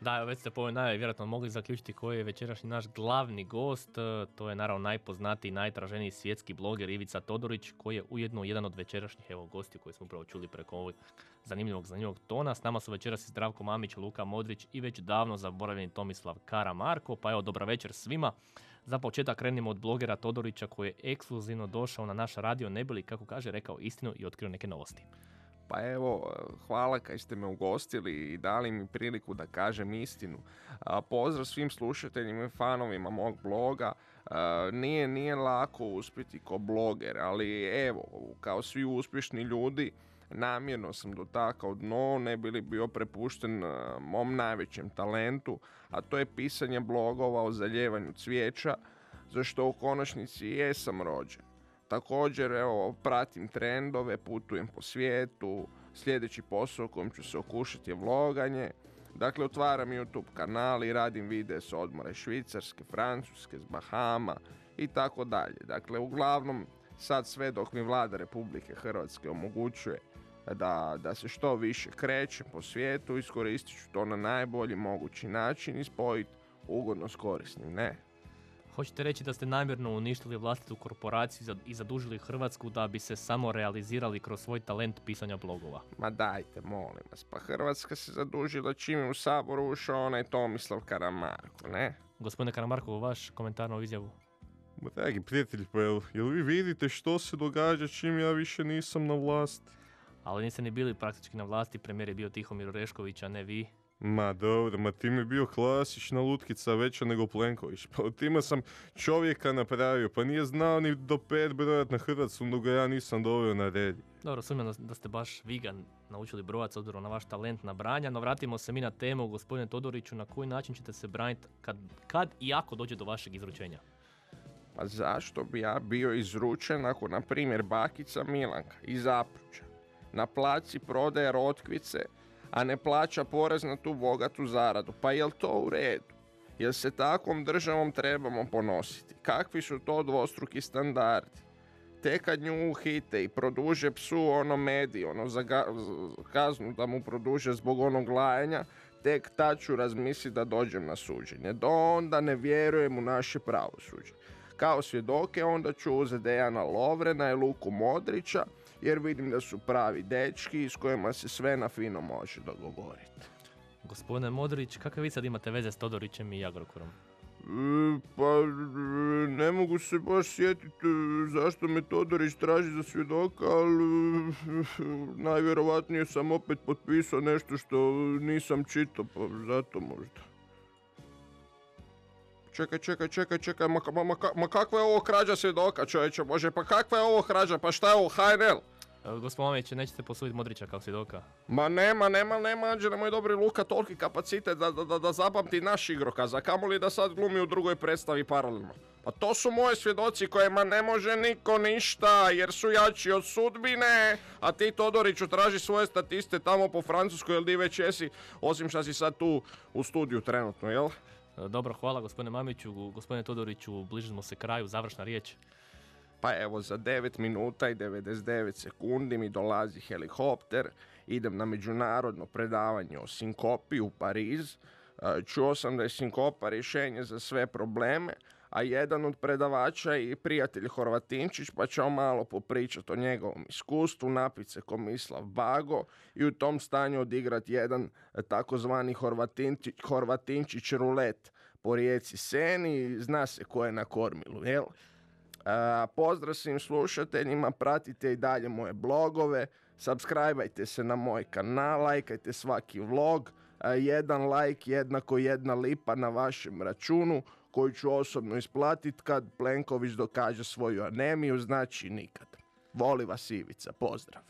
Da, već ste po ovoj najavi vjerojatno mogli zaključiti koji je večerašnji naš glavni gost. E, To je naravno najpoznatiji najtraženiji svjetski bloger Ivica Todorić, koji je ujedno jedan od večerašnjih evo gostiju koje smo upravo čuli preko ovog zanimljivog zanimljivog tona. S nama su večeras i Zdravko Mamić, Luka Modrić i već davno zaboravljeni Tomislav Karamarko. Pa evo, dobra večer svima. Za početak krenimo od blogera Todorića koji je ekskluzivno došao na naš radio ne kako kaže, rekao istinu i otkrio neke novosti. Pa evo, hvala kaj ste me ugostili i dali mi priliku da kažem istinu. Pozdrav svim slušateljima i fanovima mog bloga. Nije, nije lako uspjeti ko bloger, ali evo, kao svi uspješni ljudi, namjerno sam dotakao dno, ne bi li bio prepušten mom najvećem talentu, a to je pisanje blogova o zaljevanju cvijeća, za što u konačnici jesam rođen. Također, evo, pratim trendove, putujem po svijetu, sljedeći posao kojim ću se okušati je vloganje. Dakle, otvaram YouTube kanal i radim videe s odmora iz Švicarske, Francuske, s Bahama i tako dalje. Dakle, uglavnom, sad sve dok mi vlada Republike Hrvatske omogućuje da, da se što više krećem po svijetu, iskoristit ću to na najbolji mogući način i spojiti ugodno s korisnim, ne. Hoćete reći da ste namjerno uništili vlastitu korporaciju i zadužili Hrvatsku da bi se samo realizirali kroz svoj talent pisanja blogova? Ma dajte, molim vas, pa Hrvatska se zadužila čim je u Sabor ušao onaj Tomislav Karamarko, ne? Gospodine Karamarko, vaš komentar na izjavu? Ma dragi prijatelji, pa jel, jel vi vidite što se događa čim ja više nisam na vlasti? Ali niste ni bili praktički na vlasti, premijer je bio Tihomir Orešković, a ne vi. Ma dobro, ma tim je bio klasična lutkica veća nego Plenković. Pa od tima sam čovjeka napravio, pa nije znao ni do pet brojat na Hrvatsku, dok ga ja nisam doveo na red. Dobro, sumnjam da- ste baš vegan naučili brojati s obzirom na vaš talent na branja, no vratimo se mi na temu, gospodine Todoriću, na koji način ćete se braniti kad, kad i ako dođe do vašeg izručenja? Pa zašto bi ja bio izručen ako, na primjer, bakica Milanka iz Zapruđa na placi prodaje rotkvice, a ne plaća porez na tu bogatu zaradu? Pa jel to u redu? Jel se takvom državom trebamo ponositi? Kakvi su to dvostruki standardi? Te kad nju uhite i produže psu ono medij, ono za kaznu da mu produže zbog onog lajanja, tek tad ću razmisliti da dođem na suđenje. Do onda ne vjerujem u naše pravosuđe. Kao svjedoke onda ću uzeti Dejana Lovrena i Luku Modrića, jer vidim da su pravi dečki s kojima se sve na fino može dogovoriti. Gospodine Modrić, kakve vi sad imate veze s Todorićem i Agrokorom? E, Pa ne mogu se baš sjetiti e, zašto me Todorić traži za svjedoka, ali e, najvjerovatnije sam opet potpisao nešto što nisam čitao, pa zato možda. Čekaj, čekaj, čekaj, čekaj, ma, ma, ma, ma kakva je ovo krađa svjedoka čovječe, bože, pa kakva je ovo krađa, pa šta je ovo, HNL? Gospodin Mamić, nećete posuditi Modrića kao svjedoka? Ma nema, nema, nema, Anđele, moj dobri Luka, toliki kapacitet da, da, da, da zapamti naš igrokaz, a kamoli da sad glumi u drugoj predstavi paralelno. Pa to su moji svjedoci kojima ne može niko ništa, jer su jači od sudbine, a ti Todoriću traži svoje statiste tamo po Francuskoj, jel di već jesi, osim što si sad tu u studiju trenutno, jel? E, Dobro, hvala gospodine Mamiću, gospodine Todoriću, bližimo se kraju, završna riječ. Pa evo, za 9 minuta i 99 sekundi mi dolazi helikopter, idem na međunarodno predavanje o sinkopi u Pariz. E, Čuo sam da je sinkopa rješenje za sve probleme, a jedan od predavača je i prijatelj Horvatinčić, pa ćemo malo popričati o njegovom iskustvu, napit se Komislav Bago i u tom stanju odigrati jedan e, takozvani Horvatinčić, Horvatinčić rulet po rijeci Seni, zna se ko je na kormilu, jel? Pozdrav svim slušateljima, pratite i dalje moje blogove, subscribeajte se na moj kanal, lajkajte svaki vlog, jedan like jednako jedna lipa na vašem računu koju ću osobno isplatiti kad Plenković dokaže svoju anemiju, znači nikad. Voli vas Ivica, pozdrav.